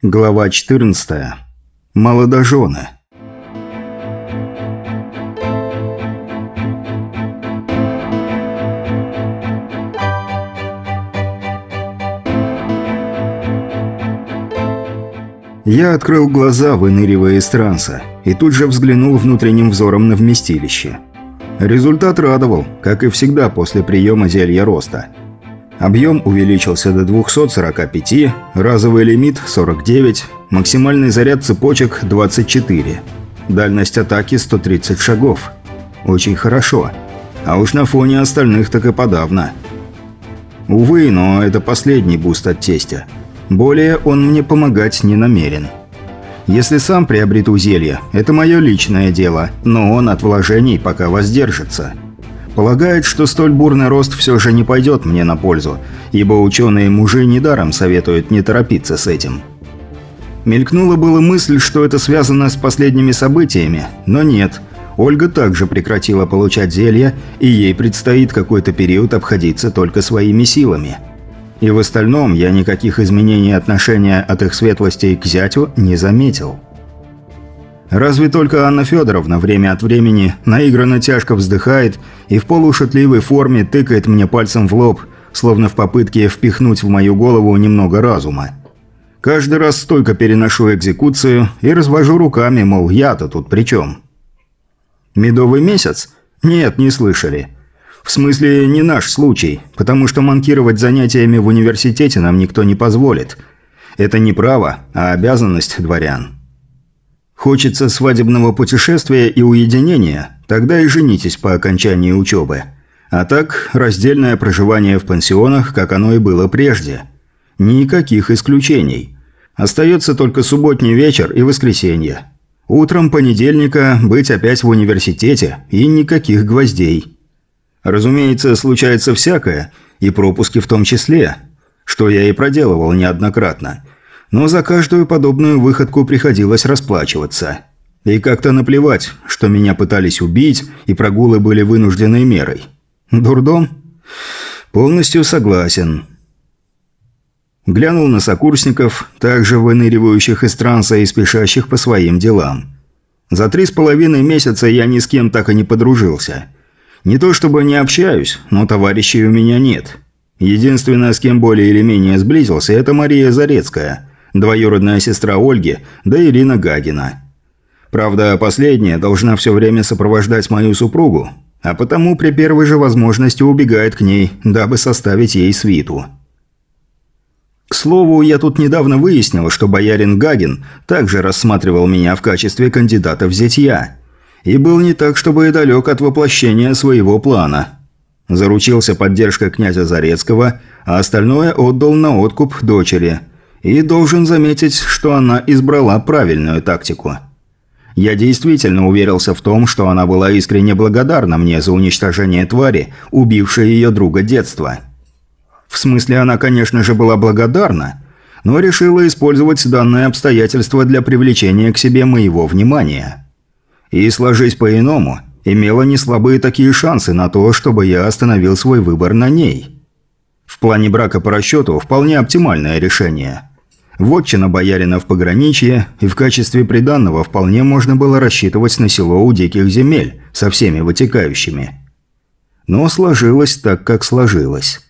Глава 14. Молодожены. Я открыл глаза, выныривая из транса, и тут же взглянул внутренним взором на вместилище. Результат радовал, как и всегда после приема зелья роста – Объем увеличился до 245, разовый лимит 49, максимальный заряд цепочек 24. Дальность атаки 130 шагов. Очень хорошо. А уж на фоне остальных так и подавно. Увы, но это последний буст от тестя. Более он мне помогать не намерен. Если сам приобрету зелье, это мое личное дело, но он от вложений пока воздержится. Полагает, что столь бурный рост все же не пойдет мне на пользу, ибо ученые-мужи недаром советуют не торопиться с этим. Мелькнула была мысль, что это связано с последними событиями, но нет. Ольга также прекратила получать зелья, и ей предстоит какой-то период обходиться только своими силами. И в остальном я никаких изменений отношения от их светлостей к зятю не заметил. Разве только Анна Федоровна время от времени наигранно тяжко вздыхает и в полушутливой форме тыкает мне пальцем в лоб, словно в попытке впихнуть в мою голову немного разума. Каждый раз столько переношу экзекуцию и развожу руками, мол, я-то тут при чем? Медовый месяц? Нет, не слышали. В смысле, не наш случай, потому что манкировать занятиями в университете нам никто не позволит. Это не право, а обязанность дворян. Хочется свадебного путешествия и уединения, тогда и женитесь по окончании учебы. А так, раздельное проживание в пансионах, как оно и было прежде. Никаких исключений. Остается только субботний вечер и воскресенье. Утром понедельника быть опять в университете и никаких гвоздей. Разумеется, случается всякое, и пропуски в том числе, что я и проделывал неоднократно – но за каждую подобную выходку приходилось расплачиваться. И как-то наплевать, что меня пытались убить, и прогулы были вынужденной мерой. Дурдом? Полностью согласен. Глянул на сокурсников, также выныривающих из транса и спешащих по своим делам. За три с половиной месяца я ни с кем так и не подружился. Не то чтобы не общаюсь, но товарищей у меня нет. Единственное, с кем более или менее сблизился, это Мария Зарецкая – двоюродная сестра Ольги, да Ирина Гагина. Правда, последняя должна все время сопровождать мою супругу, а потому при первой же возможности убегает к ней, дабы составить ей свиту. К слову, я тут недавно выяснил, что боярин Гагин также рассматривал меня в качестве кандидата в зятья. И был не так, чтобы и далек от воплощения своего плана. Заручился поддержкой князя Зарецкого, а остальное отдал на откуп дочери – и должен заметить, что она избрала правильную тактику. Я действительно уверился в том, что она была искренне благодарна мне за уничтожение твари, убившей ее друга детства. В смысле, она, конечно же, была благодарна, но решила использовать данное обстоятельство для привлечения к себе моего внимания. И, сложись по-иному, имела неслабые такие шансы на то, чтобы я остановил свой выбор на ней. В плане брака по расчету вполне оптимальное решение – Вотчина боярина в пограничье, и в качестве приданного вполне можно было рассчитывать на село у диких земель, со всеми вытекающими. Но сложилось так, как сложилось.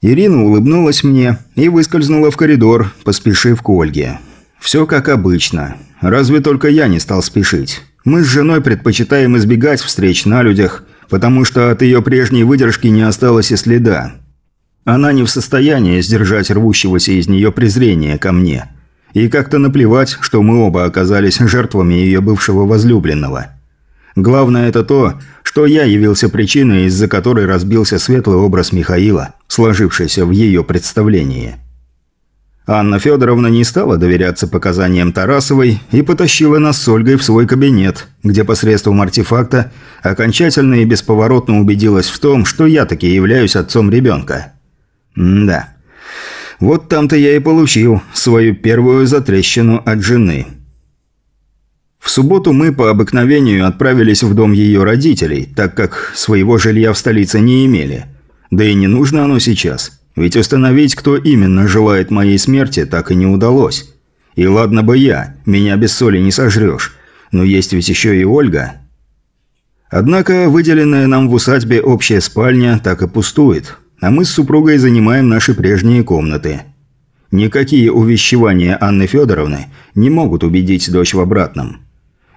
Ирина улыбнулась мне и выскользнула в коридор, поспешив к Ольге. Все как обычно. Разве только я не стал спешить. Мы с женой предпочитаем избегать встреч на людях, потому что от ее прежней выдержки не осталось и следа. Она не в состоянии сдержать рвущегося из нее презрения ко мне. И как-то наплевать, что мы оба оказались жертвами ее бывшего возлюбленного. Главное это то, что я явился причиной, из-за которой разбился светлый образ Михаила, сложившийся в ее представлении. Анна Федоровна не стала доверяться показаниям Тарасовой и потащила нас с Ольгой в свой кабинет, где посредством артефакта окончательно и бесповоротно убедилась в том, что я таки являюсь отцом ребенка. М-да. Вот там-то я и получил свою первую затрещину от жены. В субботу мы по обыкновению отправились в дом ее родителей, так как своего жилья в столице не имели. Да и не нужно оно сейчас. Ведь установить, кто именно желает моей смерти, так и не удалось. И ладно бы я, меня без соли не сожрешь, но есть ведь еще и Ольга. Однако выделенная нам в усадьбе общая спальня так и пустует, а мы с супругой занимаем наши прежние комнаты. Никакие увещевания Анны Федоровны не могут убедить дочь в обратном.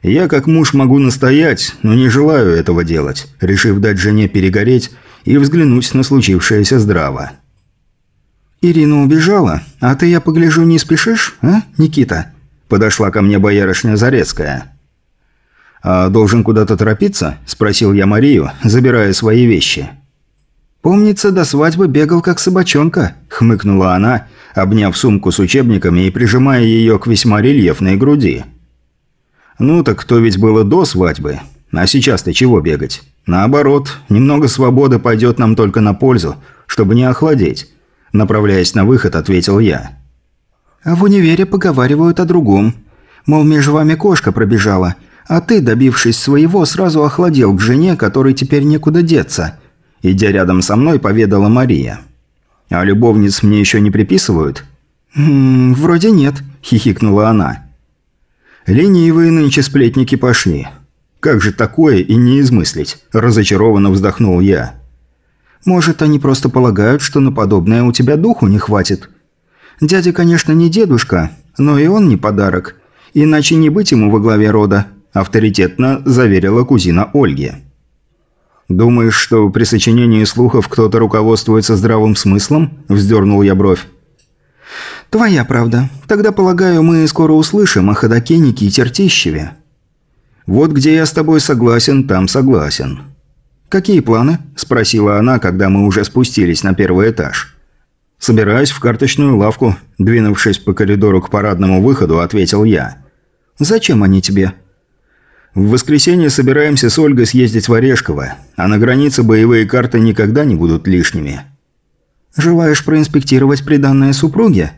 Я как муж могу настоять, но не желаю этого делать, решив дать жене перегореть и взглянуть на случившееся здраво. «Ирина убежала, а ты, я погляжу, не спешишь, а, Никита?» Подошла ко мне боярышня Зарецкая. «А должен куда-то торопиться?» – спросил я Марию, забирая свои вещи. «Помнится, до свадьбы бегал как собачонка», – хмыкнула она, обняв сумку с учебниками и прижимая ее к весьма рельефной груди. «Ну так то ведь было до свадьбы. А сейчас-то чего бегать? Наоборот, немного свободы пойдет нам только на пользу, чтобы не охладеть». Направляясь на выход, ответил я. «А в универе поговаривают о другом. Мол, между вами кошка пробежала, а ты, добившись своего, сразу охладел к жене, которой теперь некуда деться». Идя рядом со мной, поведала Мария. «А любовниц мне еще не приписывают?» «М -м, «Вроде нет», – хихикнула она. «Ленивые нынче сплетники пошли. Как же такое и не измыслить?» – разочарованно вздохнул я. «Может, они просто полагают, что на подобное у тебя духу не хватит. Дядя, конечно, не дедушка, но и он не подарок. Иначе не быть ему во главе рода», – авторитетно заверила кузина Ольги. «Думаешь, что при сочинении слухов кто-то руководствуется здравым смыслом?» – вздернул я бровь. «Твоя правда. Тогда, полагаю, мы скоро услышим о Ходокенике и Тертищеве». «Вот где я с тобой согласен, там согласен». «Какие планы?» – спросила она, когда мы уже спустились на первый этаж. «Собираюсь в карточную лавку», – двинувшись по коридору к парадному выходу, ответил я. «Зачем они тебе?» В воскресенье собираемся с Ольгой съездить в Орешково, а на границе боевые карты никогда не будут лишними. Желаешь проинспектировать приданное супруге?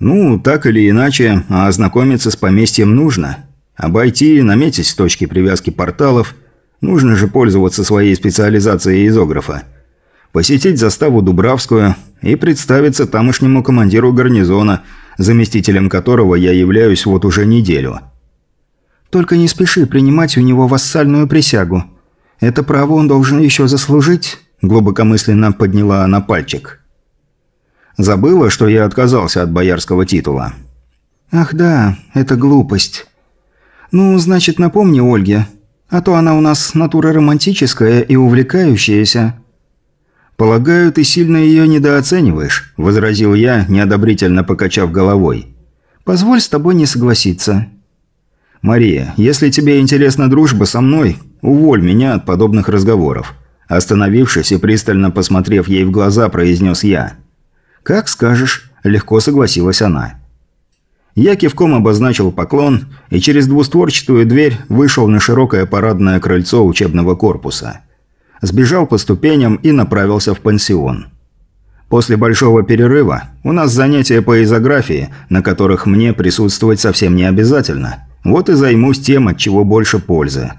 Ну, так или иначе, а ознакомиться с поместьем нужно. Обойти, наметить точки привязки порталов. Нужно же пользоваться своей специализацией изографа. Посетить заставу Дубравскую и представиться тамошнему командиру гарнизона, заместителем которого я являюсь вот уже неделю – только не спеши принимать у него вассальную присягу. Это право он должен еще заслужить», – глубокомысленно подняла она пальчик. «Забыла, что я отказался от боярского титула». «Ах да, это глупость. Ну, значит, напомни Ольге, а то она у нас натура романтическая и увлекающаяся». «Полагаю, ты сильно ее недооцениваешь», – возразил я, неодобрительно покачав головой. «Позволь с тобой не согласиться. «Мария, если тебе интересна дружба со мной, уволь меня от подобных разговоров». Остановившись и пристально посмотрев ей в глаза, произнес я. «Как скажешь», – легко согласилась она. Я кивком обозначил поклон и через двустворчатую дверь вышел на широкое парадное крыльцо учебного корпуса. Сбежал по ступеням и направился в пансион. После большого перерыва у нас занятия по изографии, на которых мне присутствовать совсем не обязательно – вот и займусь тем, от чего больше пользы.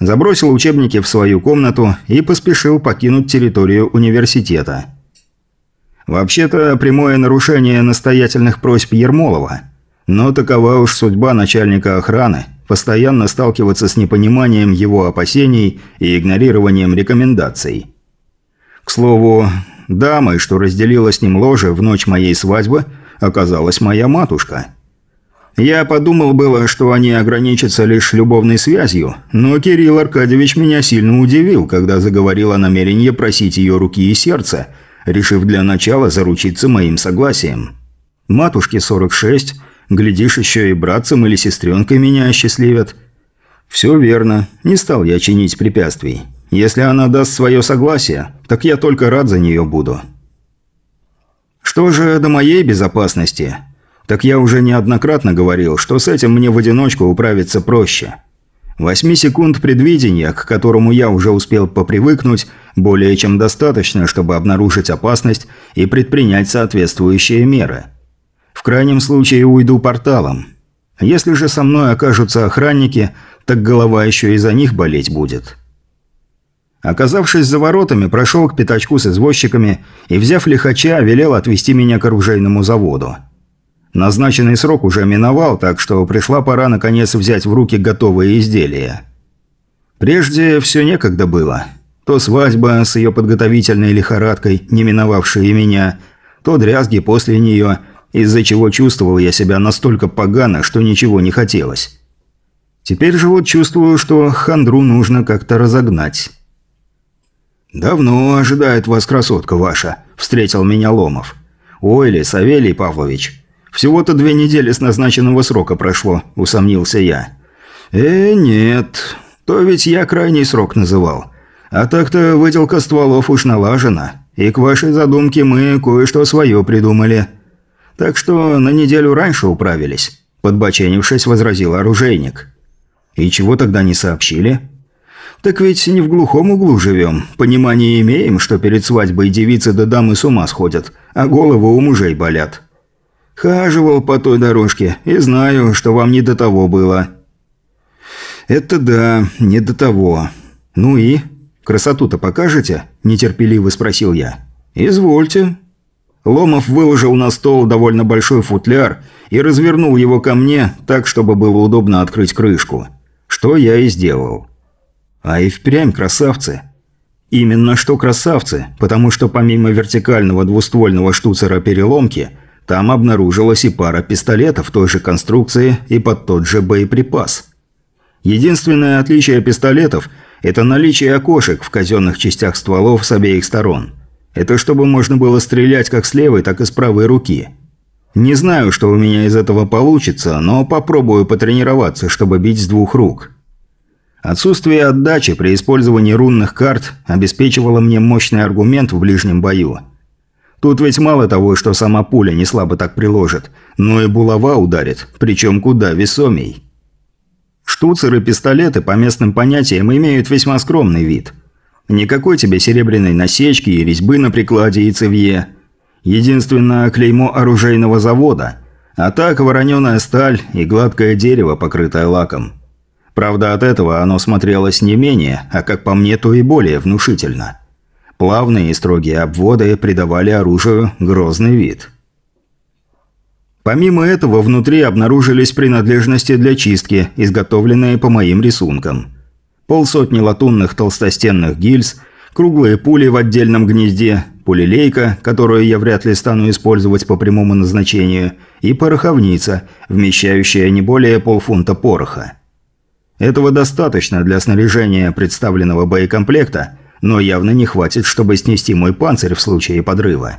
Забросил учебники в свою комнату и поспешил покинуть территорию университета. Вообще-то, прямое нарушение настоятельных просьб Ермолова. Но такова уж судьба начальника охраны – постоянно сталкиваться с непониманием его опасений и игнорированием рекомендаций. К слову, дамой, что разделила с ним ложе в ночь моей свадьбы, оказалась моя матушка – я подумал было, что они ограничатся лишь любовной связью, но Кирилл Аркадьевич меня сильно удивил, когда заговорил о намерении просить ее руки и сердца, решив для начала заручиться моим согласием. Матушке 46, глядишь, еще и братцем или сестренкой меня осчастливят. Все верно, не стал я чинить препятствий. Если она даст свое согласие, так я только рад за нее буду. Что же до моей безопасности – так я уже неоднократно говорил, что с этим мне в одиночку управиться проще. Восьми секунд предвидения, к которому я уже успел попривыкнуть, более чем достаточно, чтобы обнаружить опасность и предпринять соответствующие меры. В крайнем случае уйду порталом. Если же со мной окажутся охранники, так голова еще и за них болеть будет. Оказавшись за воротами, прошел к пятачку с извозчиками и, взяв лихача, велел отвезти меня к оружейному заводу. Назначенный срок уже миновал, так что пришла пора наконец взять в руки готовые изделия. Прежде все некогда было. То свадьба с ее подготовительной лихорадкой, не миновавшая меня, то дрязги после нее, из-за чего чувствовал я себя настолько погано, что ничего не хотелось. Теперь же вот чувствую, что хандру нужно как-то разогнать. «Давно ожидает вас красотка ваша», – встретил меня Ломов. «Ой ли, Савелий Павлович, всего-то две недели с назначенного срока прошло», – усомнился я. «Э, нет, то ведь я крайний срок называл. А так-то выделка стволов уж налажена, и к вашей задумке мы кое-что свое придумали. Так что на неделю раньше управились», – подбоченившись, возразил оружейник. «И чего тогда не сообщили?» «Так ведь не в глухом углу живем. Понимание имеем, что перед свадьбой девицы да дамы с ума сходят, а головы у мужей болят. Хаживал по той дорожке и знаю, что вам не до того было». «Это да, не до того. Ну и? Красоту-то покажете?» – нетерпеливо спросил я. «Извольте». Ломов выложил на стол довольно большой футляр и развернул его ко мне так, чтобы было удобно открыть крышку. Что я и сделал. А и впрямь красавцы. Именно что красавцы, потому что помимо вертикального двуствольного штуцера переломки, там обнаружилась и пара пистолетов той же конструкции и под тот же боеприпас. Единственное отличие пистолетов – это наличие окошек в казенных частях стволов с обеих сторон. Это чтобы можно было стрелять как с левой, так и с правой руки. Не знаю, что у меня из этого получится, но попробую потренироваться, чтобы бить с двух рук. Отсутствие отдачи при использовании рунных карт обеспечивало мне мощный аргумент в ближнем бою. Тут ведь мало того, что сама пуля не слабо так приложит, но и булава ударит, причем куда весомей. Штуцеры пистолеты по местным понятиям имеют весьма скромный вид. Никакой тебе серебряной насечки и резьбы на прикладе и цевье. Единственное клеймо оружейного завода, а так вороненая сталь и гладкое дерево, покрытое лаком. Правда, от этого оно смотрелось не менее, а как по мне, то и более внушительно. Плавные и строгие обводы придавали оружию грозный вид. Помимо этого, внутри обнаружились принадлежности для чистки, изготовленные по моим рисункам. Полсотни латунных толстостенных гильз, круглые пули в отдельном гнезде, пулелейка, которую я вряд ли стану использовать по прямому назначению, и пороховница, вмещающая не более полфунта пороха. Этого достаточно для снаряжения представленного боекомплекта, но явно не хватит, чтобы снести мой панцирь в случае подрыва.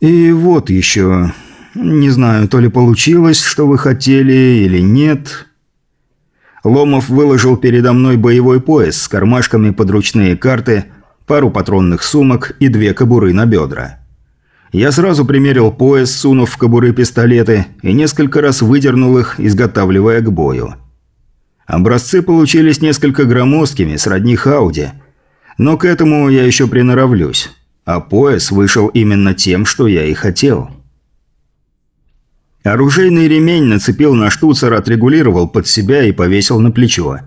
И вот еще... Не знаю, то ли получилось, что вы хотели, или нет. Ломов выложил передо мной боевой пояс с кармашками подручные карты, пару патронных сумок и две кобуры на бедра. Я сразу примерил пояс, сунув в кобуры пистолеты, и несколько раз выдернул их, изготавливая к бою. Образцы получились несколько громоздкими, сродни Хауди. Но к этому я еще приноровлюсь. А пояс вышел именно тем, что я и хотел. Оружейный ремень нацепил на штуцер, отрегулировал под себя и повесил на плечо.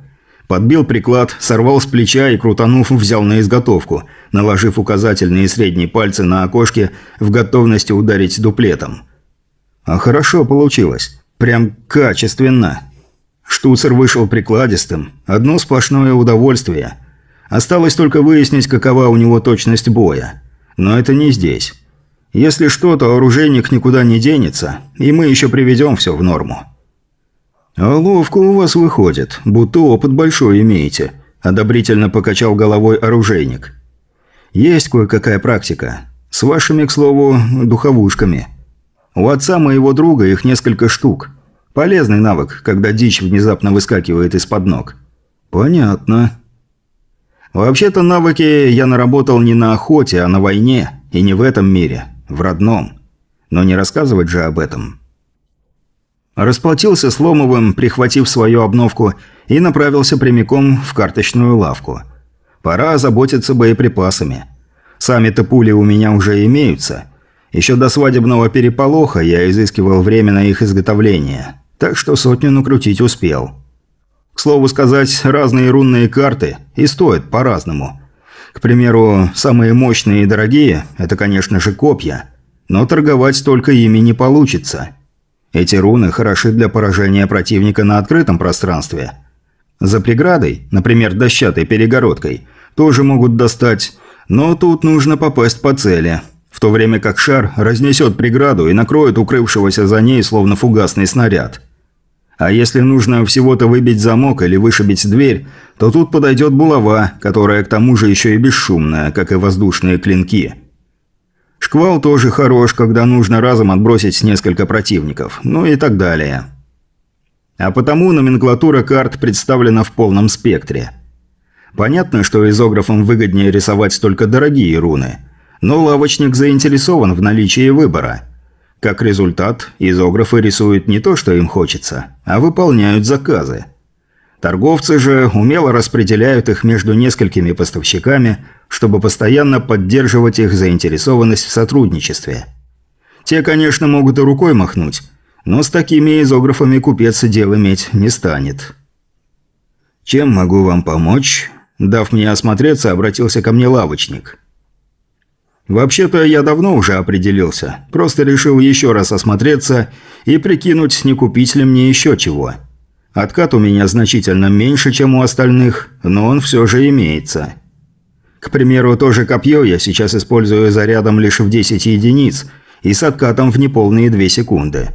Подбил приклад, сорвал с плеча и, крутанув, взял на изготовку, наложив указательные и средние пальцы на окошке в готовности ударить дуплетом. А хорошо получилось. Прям качественно. Штуцер вышел прикладистым. Одно сплошное удовольствие. Осталось только выяснить, какова у него точность боя. Но это не здесь. Если что, то оружейник никуда не денется, и мы еще приведем все в норму. «А ловко у вас выходит, будто опыт большой имеете», – одобрительно покачал головой оружейник. «Есть кое-какая практика. С вашими, к слову, духовушками. У отца моего друга их несколько штук. Полезный навык, когда дичь внезапно выскакивает из-под ног. Понятно. Вообще-то навыки я наработал не на охоте, а на войне, и не в этом мире, в родном. Но не рассказывать же об этом. Расплатился с Ломовым, прихватив свою обновку, и направился прямиком в карточную лавку. Пора озаботиться боеприпасами. Сами-то пули у меня уже имеются. Еще до свадебного переполоха я изыскивал время на их изготовление так что сотню накрутить успел. К слову сказать, разные рунные карты и стоят по-разному. К примеру, самые мощные и дорогие – это, конечно же, копья. Но торговать только ими не получится. Эти руны хороши для поражения противника на открытом пространстве. За преградой, например, дощатой перегородкой, тоже могут достать, но тут нужно попасть по цели, в то время как шар разнесет преграду и накроет укрывшегося за ней словно фугасный снаряд. А если нужно всего-то выбить замок или вышибить дверь, то тут подойдет булава, которая к тому же еще и бесшумная, как и воздушные клинки. Шквал тоже хорош, когда нужно разом отбросить несколько противников, ну и так далее. А потому номенклатура карт представлена в полном спектре. Понятно, что изографам выгоднее рисовать только дорогие руны, но лавочник заинтересован в наличии выбора – как результат, изографы рисуют не то, что им хочется, а выполняют заказы. Торговцы же умело распределяют их между несколькими поставщиками, чтобы постоянно поддерживать их заинтересованность в сотрудничестве. Те, конечно, могут и рукой махнуть, но с такими изографами купец дел иметь не станет. «Чем могу вам помочь?» Дав мне осмотреться, обратился ко мне лавочник. Вообще-то я давно уже определился, просто решил еще раз осмотреться и прикинуть, не купить ли мне еще чего. Откат у меня значительно меньше, чем у остальных, но он все же имеется. К примеру, то же копье я сейчас использую зарядом лишь в 10 единиц и с откатом в неполные 2 секунды.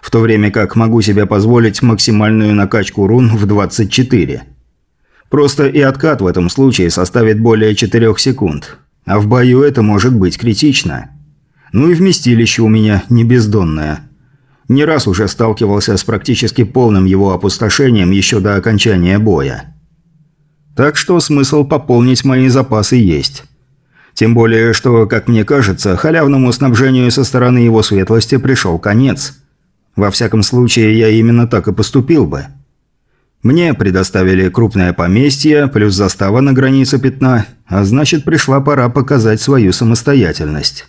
В то время как могу себе позволить максимальную накачку рун в 24. Просто и откат в этом случае составит более 4 секунд. А в бою это может быть критично. Ну и вместилище у меня не бездонное. Не раз уже сталкивался с практически полным его опустошением еще до окончания боя. Так что смысл пополнить мои запасы есть. Тем более, что, как мне кажется, халявному снабжению со стороны его светлости пришел конец. Во всяком случае, я именно так и поступил бы. Мне предоставили крупное поместье, плюс застава на границе пятна, а значит, пришла пора показать свою самостоятельность.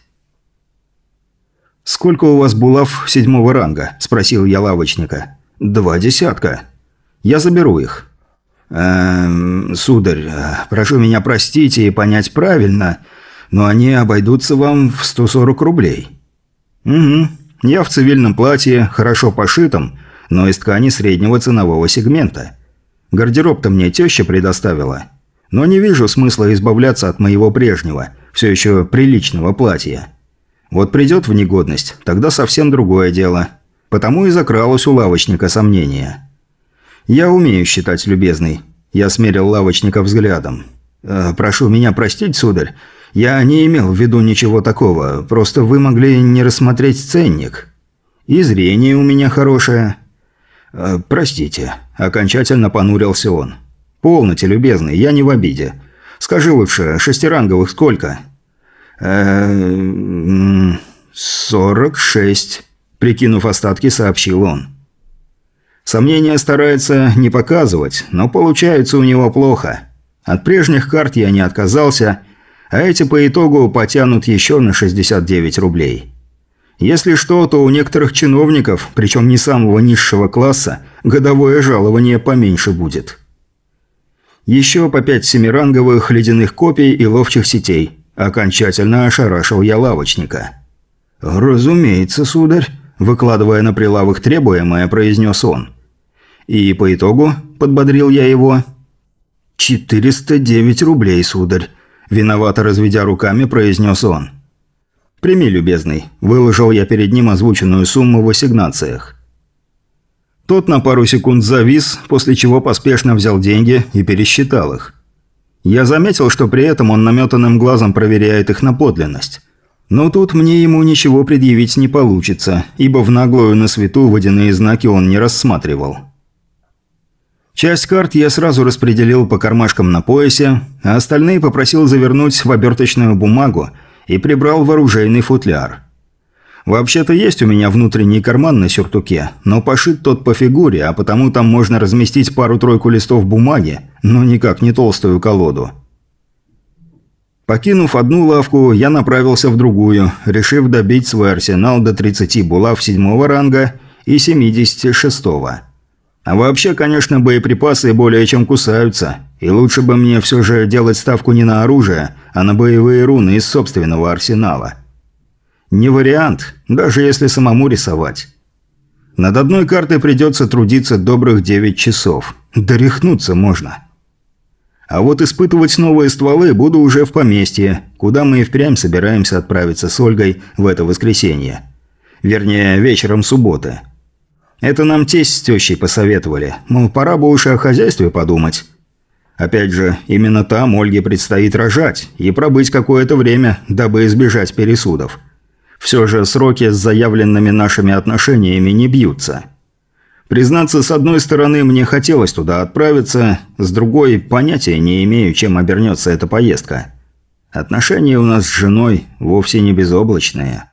«Сколько у вас булав седьмого ранга?» – спросил я лавочника. «Два десятка. Я заберу их». «Эм, сударь, прошу меня простить и понять правильно, но они обойдутся вам в 140 рублей». «Угу. Я в цивильном платье, хорошо пошитом, но из ткани среднего ценового сегмента. Гардероб-то мне теща предоставила. Но не вижу смысла избавляться от моего прежнего, все еще приличного платья. Вот придет в негодность, тогда совсем другое дело. Потому и закралось у лавочника сомнение. «Я умею считать, любезный», – я смерил лавочника взглядом. «Э, «Прошу меня простить, сударь, я не имел в виду ничего такого, просто вы могли не рассмотреть ценник. И зрение у меня хорошее». «Э, «Простите», – окончательно понурился он. «Полноте, любезный, я не в обиде. Скажи лучше, шестиранговых сколько?» «Эээ... сорок шесть», – прикинув остатки, сообщил он. Сомнения старается не показывать, но получается у него плохо. От прежних карт я не отказался, а эти по итогу потянут еще на 69 рублей. Если что, то у некоторых чиновников, причем не самого низшего класса, годовое жалование поменьше будет. Еще по пять семиранговых ледяных копий и ловчих сетей. Окончательно ошарашил я лавочника. «Разумеется, сударь», – выкладывая на прилавок требуемое, произнес он. И по итогу подбодрил я его. «409 рублей, сударь», – виновато разведя руками, произнес он. «Прими, любезный», – выложил я перед ним озвученную сумму в ассигнациях. Тот на пару секунд завис, после чего поспешно взял деньги и пересчитал их. Я заметил, что при этом он наметанным глазом проверяет их на подлинность. Но тут мне ему ничего предъявить не получится, ибо в наглую на свету водяные знаки он не рассматривал. Часть карт я сразу распределил по кармашкам на поясе, а остальные попросил завернуть в оберточную бумагу – и прибрал в оружейный футляр. Вообще-то есть у меня внутренний карман на сюртуке, но пошит тот по фигуре, а потому там можно разместить пару-тройку листов бумаги, но никак не толстую колоду. Покинув одну лавку, я направился в другую, решив добить свой арсенал до 30 булав седьмого ранга и 76 -го. А вообще, конечно, боеприпасы более чем кусаются. И лучше бы мне все же делать ставку не на оружие, а на боевые руны из собственного арсенала. Не вариант, даже если самому рисовать. Над одной картой придется трудиться добрых 9 часов. Дорехнуться можно. А вот испытывать новые стволы буду уже в поместье, куда мы и впрямь собираемся отправиться с Ольгой в это воскресенье. Вернее, вечером субботы. Это нам тесть с тещей посоветовали, мол, пора бы уж о хозяйстве подумать. Опять же, именно там Ольге предстоит рожать и пробыть какое-то время, дабы избежать пересудов. Все же сроки с заявленными нашими отношениями не бьются. Признаться, с одной стороны, мне хотелось туда отправиться, с другой, понятия не имею, чем обернется эта поездка. Отношения у нас с женой вовсе не безоблачные.